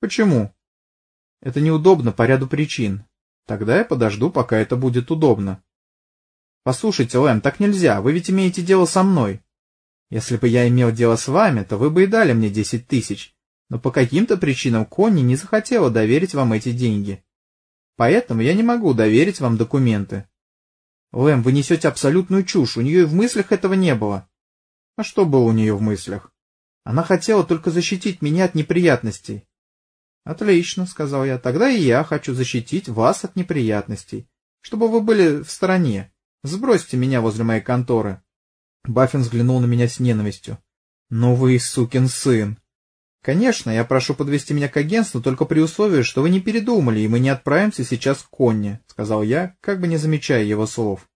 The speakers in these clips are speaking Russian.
Почему? Это неудобно по ряду причин. Тогда я подожду, пока это будет удобно. Послушайте, Лэм, так нельзя, вы ведь имеете дело со мной. Если бы я имел дело с вами, то вы бы и дали мне десять тысяч, но по каким-то причинам Конни не захотела доверить вам эти деньги. Поэтому я не могу доверить вам документы. Лэм, вы несете абсолютную чушь, у нее и в мыслях этого не было. А что было у нее в мыслях? Она хотела только защитить меня от неприятностей. Отлично, сказал я, тогда и я хочу защитить вас от неприятностей, чтобы вы были в стороне. Сбросьте меня возле моей конторы. Баффин взглянул на меня с ненавистью. Ну вы сукин сын. Конечно, я прошу подвести меня к агентству только при условии, что вы не передумали, и мы не отправимся сейчас к Конне, сказал я, как бы не замечая его слов.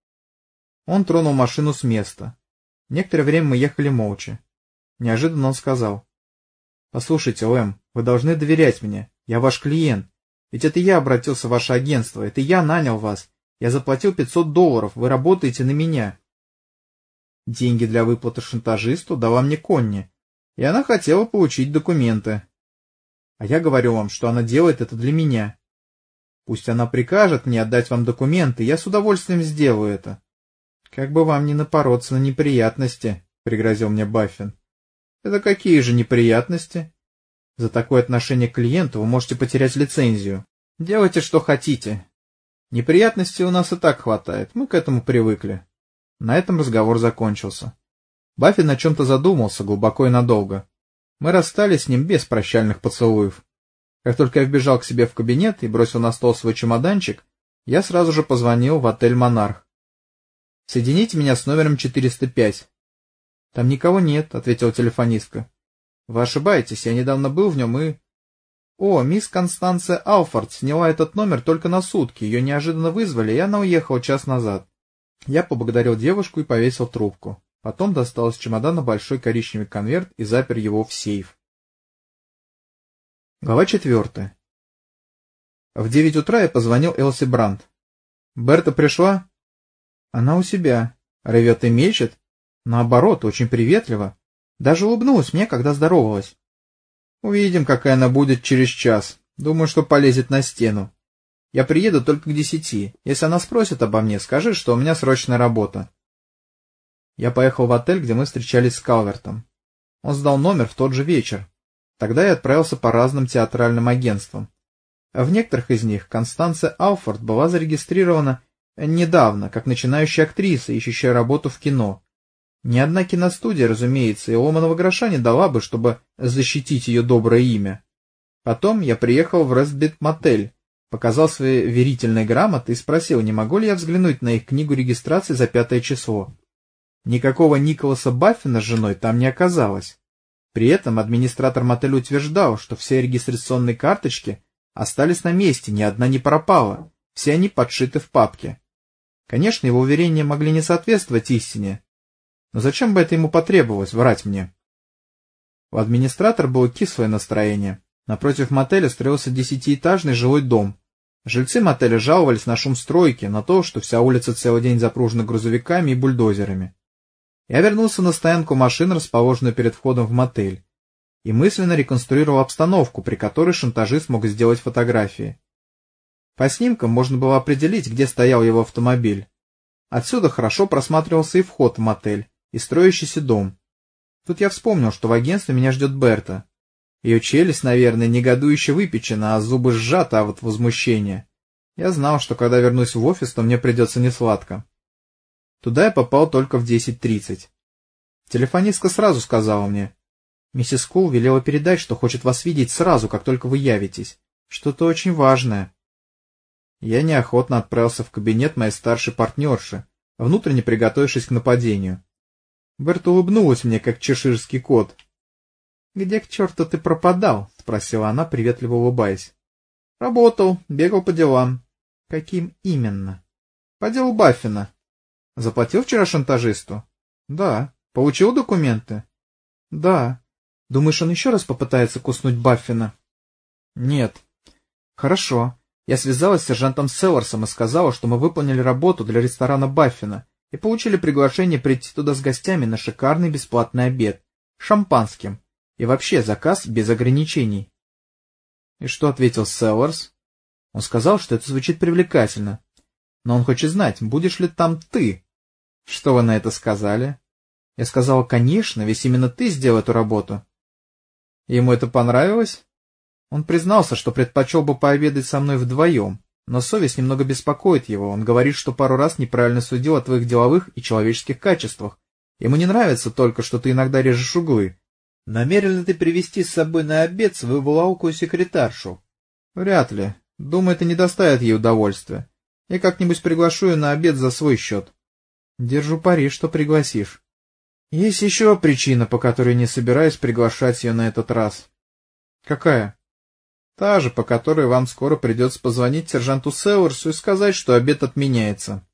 Он тронул машину с места. Некоторое время мы ехали молча. Неожиданно он сказал. — Послушайте, Лэм, вы должны доверять мне. Я ваш клиент. Ведь это я обратился в ваше агентство, это я нанял вас. Я заплатил 500 долларов, вы работаете на меня. Деньги для выплаты шантажисту дала мне Конни, и она хотела получить документы. А я говорю вам, что она делает это для меня. Пусть она прикажет мне отдать вам документы, я с удовольствием сделаю это. Как бы вам не напороться на неприятности, — пригрозил мне Баффин. Это какие же неприятности? За такое отношение к клиенту вы можете потерять лицензию. Делайте, что хотите. Неприятностей у нас и так хватает, мы к этому привыкли. На этом разговор закончился. Баффин о чем-то задумался глубоко и надолго. Мы расстались с ним без прощальных поцелуев. Как только я вбежал к себе в кабинет и бросил на стол свой чемоданчик, я сразу же позвонил в отель «Монарх». «Соедините меня с номером 405». «Там никого нет», — ответила телефонистка. Вы ошибаетесь, я недавно был в нем и... О, мисс Констанция Алфорд сняла этот номер только на сутки, ее неожиданно вызвали, и она уехала час назад. Я поблагодарил девушку и повесил трубку. Потом достал из чемодана большой коричневый конверт и запер его в сейф. Глава четвертая. В девять утра я позвонил Элси Брандт. «Берта пришла?» «Она у себя. Ревет и мечет. Наоборот, очень приветливо. Даже улыбнулась мне, когда здоровалась. Увидим, какая она будет через час. Думаю, что полезет на стену. Я приеду только к десяти. Если она спросит обо мне, скажи, что у меня срочная работа. Я поехал в отель, где мы встречались с Калвертом. Он сдал номер в тот же вечер. Тогда я отправился по разным театральным агентствам. В некоторых из них Констанция Алфорд была зарегистрирована недавно, как начинающая актриса, ищущая работу в кино. Ни одна киностудия, разумеется, и ломаного гроша не дала бы, чтобы защитить ее доброе имя. Потом я приехал в Рестбит-мотель, показал свои верительные грамоты и спросил, не могу ли я взглянуть на их книгу регистрации за пятое число. Никакого Николаса Баффина с женой там не оказалось. При этом администратор мотеля утверждал, что все регистрационные карточки остались на месте, ни одна не пропала, все они подшиты в папке. Конечно, его уверения могли не соответствовать истине, но зачем бы это ему потребовалось, врать мне? У администратора было кислое настроение. Напротив мотеля строился десятиэтажный жилой дом. Жильцы мотеля жаловались на шум стройки, на то, что вся улица целый день запружена грузовиками и бульдозерами. Я вернулся на стоянку машин, расположенную перед входом в мотель, и мысленно реконструировал обстановку, при которой шантажист мог сделать фотографии. По снимкам можно было определить, где стоял его автомобиль. Отсюда хорошо просматривался и вход в мотель, и строящийся дом. Тут я вспомнил, что в агентстве меня ждет Берта. Ее челюсть, наверное, негодующе выпечена, а зубы сжаты от возмущения. Я знал, что когда вернусь в офис, то мне придется несладко. Туда я попал только в 10.30. Телефонистка сразу сказала мне. Миссис Кул велела передать, что хочет вас видеть сразу, как только вы явитесь. Что-то очень важное. Я неохотно отправился в кабинет моей старшей партнерши, внутренне приготовившись к нападению. Берта улыбнулась мне, как чеширский кот. — Где к черту ты пропадал? — спросила она, приветливо улыбаясь. — Работал, бегал по делам. — Каким именно? — По делу Баффина. — Заплатил вчера шантажисту? — Да. — Получил документы? — Да. — Думаешь, он еще раз попытается куснуть Баффина? — Нет. — Хорошо. Я связалась с сержантом Селларсом и сказала, что мы выполнили работу для ресторана Баффина и получили приглашение прийти туда с гостями на шикарный бесплатный обед, шампанским и вообще заказ без ограничений. И что ответил Селларс? Он сказал, что это звучит привлекательно. Но он хочет знать, будешь ли там ты. Что вы на это сказали? Я сказал, конечно, ведь именно ты сделал эту работу. Ему это понравилось? Он признался, что предпочел бы пообедать со мной вдвоем, но совесть немного беспокоит его. Он говорит, что пару раз неправильно судил о твоих деловых и человеческих качествах. Ему не нравится только, что ты иногда режешь углы. Намерен ли ты привести с собой на обед свою вылаукую секретаршу? Вряд ли. Думаю, это не доставит ей удовольствия. Я как-нибудь приглашу ее на обед за свой счет. Держу пари, что пригласишь. Есть еще причина, по которой не собираюсь приглашать ее на этот раз. Какая? Та же, по которой вам скоро придется позвонить сержанту Северсу и сказать, что обед отменяется.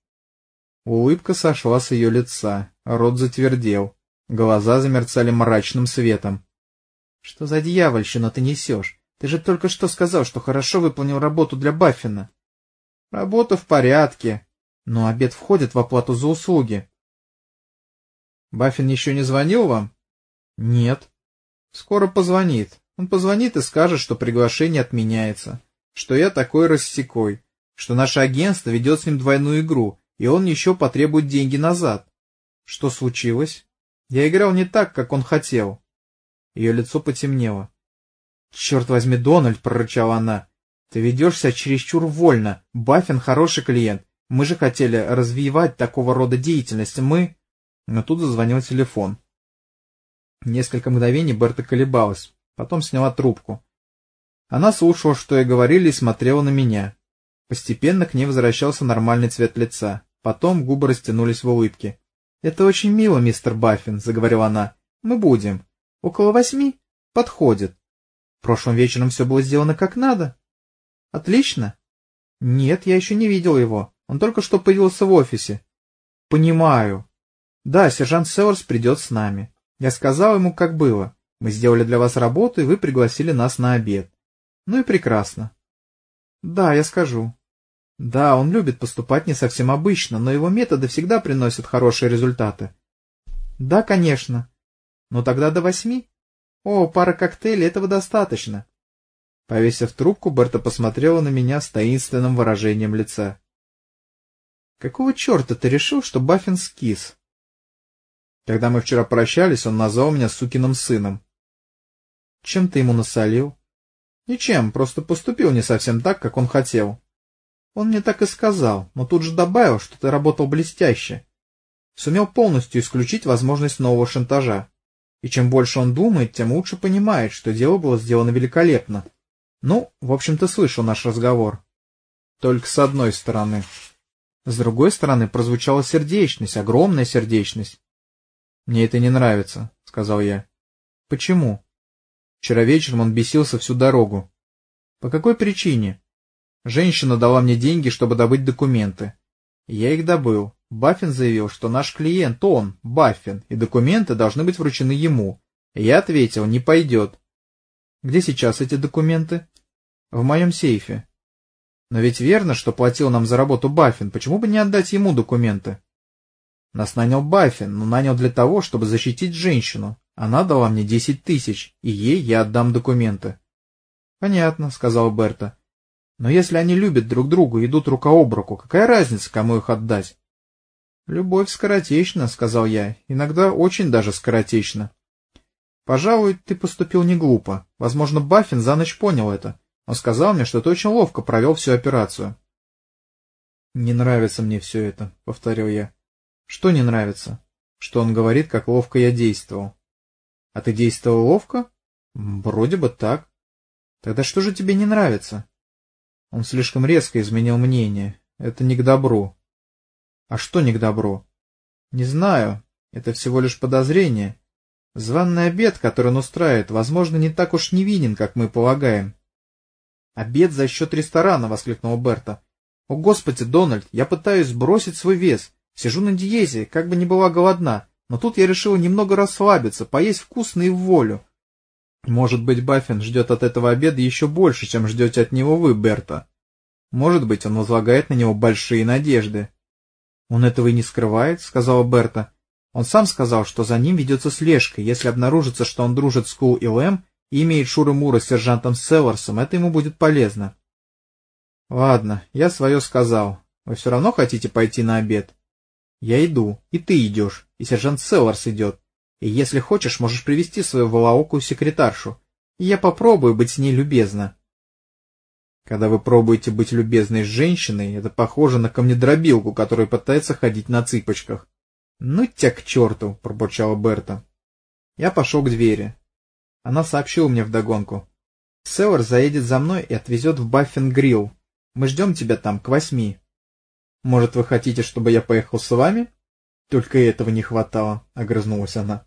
Улыбка сошла с ее лица, рот затвердел, глаза замерцали мрачным светом. — Что за дьявольщина ты несешь? Ты же только что сказал, что хорошо выполнил работу для Баффина. — Работа в порядке, но обед входит в оплату за услуги. — Баффин еще не звонил вам? — Нет. — Скоро позвонит. Он позвонит и скажет, что приглашение отменяется, что я такой рассекой, что наше агентство ведет с ним двойную игру, и он еще потребует деньги назад. Что случилось? Я играл не так, как он хотел. Ее лицо потемнело. — Черт возьми, Дональд, — прорычала она, — ты ведешь себя чересчур вольно. Баффин хороший клиент. Мы же хотели развивать такого рода деятельность. Мы... Но тут зазвонил телефон. Несколько мгновений Берта колебалась, потом сняла трубку. Она слушала, что ей говорили, и смотрела на меня. Постепенно к ней возвращался нормальный цвет лица. Потом губы растянулись в улыбке. — Это очень мило, мистер Баффин, — заговорила она. — Мы будем. Около восьми? Подходит. Прошлым вечером все было сделано как надо. — Отлично. — Нет, я еще не видел его. Он только что появился в офисе. — Понимаю. Да, сержант Северс придет с нами. Я сказал ему, как было. Мы сделали для вас работу, и вы пригласили нас на обед. Ну и прекрасно. — Да, я скажу. Да, он любит поступать не совсем обычно, но его методы всегда приносят хорошие результаты. Да, конечно. Но тогда до восьми? О, пара коктейлей, этого достаточно. Повесив трубку, Берта посмотрела на меня с таинственным выражением лица. Какого черта ты решил, что Баффин скис? Когда мы вчера прощались, он назвал меня сукиным сыном. Чем ты ему насолил? Ничем, просто поступил не совсем так, как он хотел. Он мне так и сказал, но тут же добавил, что ты работал блестяще. Сумел полностью исключить возможность нового шантажа. И чем больше он думает, тем лучше понимает, что дело было сделано великолепно. Ну, в общем, ты слышал наш разговор. Только с одной стороны. С другой стороны прозвучала сердечность, огромная сердечность. «Мне это не нравится», — сказал я. «Почему?» Вчера вечером он бесился всю дорогу. «По какой причине?» Женщина дала мне деньги, чтобы добыть документы. Я их добыл. Баффин заявил, что наш клиент он, Баффин, и документы должны быть вручены ему. Я ответил, не пойдет. Где сейчас эти документы? В моем сейфе. Но ведь верно, что платил нам за работу Баффин, почему бы не отдать ему документы? Нас нанял Баффин, но нанял для того, чтобы защитить женщину. Она дала мне десять тысяч, и ей я отдам документы. — Понятно, — сказал Берта. Но если они любят друг друга и идут рука об руку, какая разница, кому их отдать? — Любовь скоротечна, — сказал я, — иногда очень даже скоротечна. — Пожалуй, ты поступил не глупо. Возможно, Баффин за ночь понял это. Он сказал мне, что ты очень ловко провел всю операцию. — Не нравится мне все это, — повторил я. — Что не нравится? Что он говорит, как ловко я действовал. — А ты действовал ловко? — Вроде бы так. — Тогда что же тебе не нравится? Он слишком резко изменил мнение. Это не к добру. А что не к добру? Не знаю. Это всего лишь подозрение. Званный обед, который он устраивает, возможно, не так уж невинен, как мы полагаем. «Обед за счет ресторана!» — воскликнула Берта. «О, Господи, Дональд, я пытаюсь сбросить свой вес. Сижу на диезе, как бы не была голодна, но тут я решила немного расслабиться, поесть вкусно и в волю. Может быть, Баффин ждет от этого обеда еще больше, чем ждете от него вы, Берта. Может быть, он возлагает на него большие надежды. Он этого и не скрывает, сказала Берта. Он сам сказал, что за ним ведется слежка. Если обнаружится, что он дружит с Кул и Лэм, и имеет Шуры-Мура с сержантом Селларсом, это ему будет полезно. Ладно, я свое сказал. Вы все равно хотите пойти на обед? Я иду, и ты идешь, и сержант Селларс идет. И если хочешь, можешь привести свою волоокую секретаршу, я попробую быть с ней любезна. Когда вы пробуете быть любезной с женщиной, это похоже на камнедробилку, которая пытается ходить на цыпочках. — Ну тебя к черту! — пробурчала Берта. Я пошел к двери. Она сообщила мне вдогонку. — Селлар заедет за мной и отвезет в Баффин-Грилл. Мы ждем тебя там к восьми. — Может, вы хотите, чтобы я поехал с вами? — Только этого не хватало, — огрызнулась она.